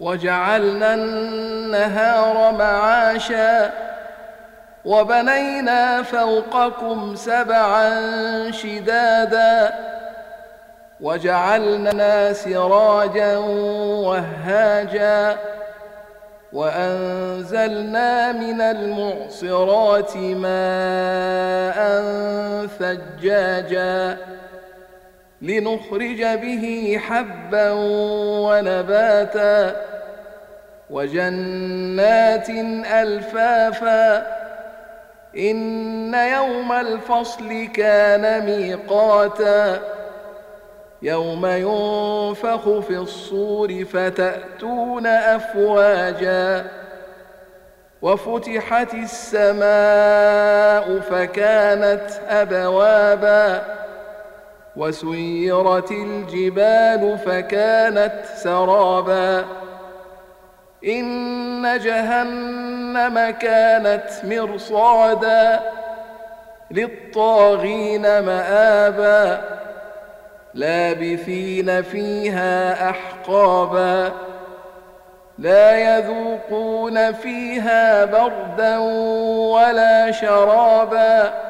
وجعلنا النهار معاشا وبنينا فوقكم سبعا شدادا وجعلنا سراجا وهاجا وأنزلنا من المعصرات ماء ثجاجا لنخرج به حبا ونباتا وجنات ألفافا إن يوم الفصل كان ميقاتا يوم ينفخ في الصور فتأتون أفواجا وفتحت السماء فكانت أبوابا وسيرت الجبال فكانت سرابا. إن جهنم كانت مرصادا للطاغين مآبا. لابثين فيها أحقابا. لا يذوقون فيها بردا ولا شرابا.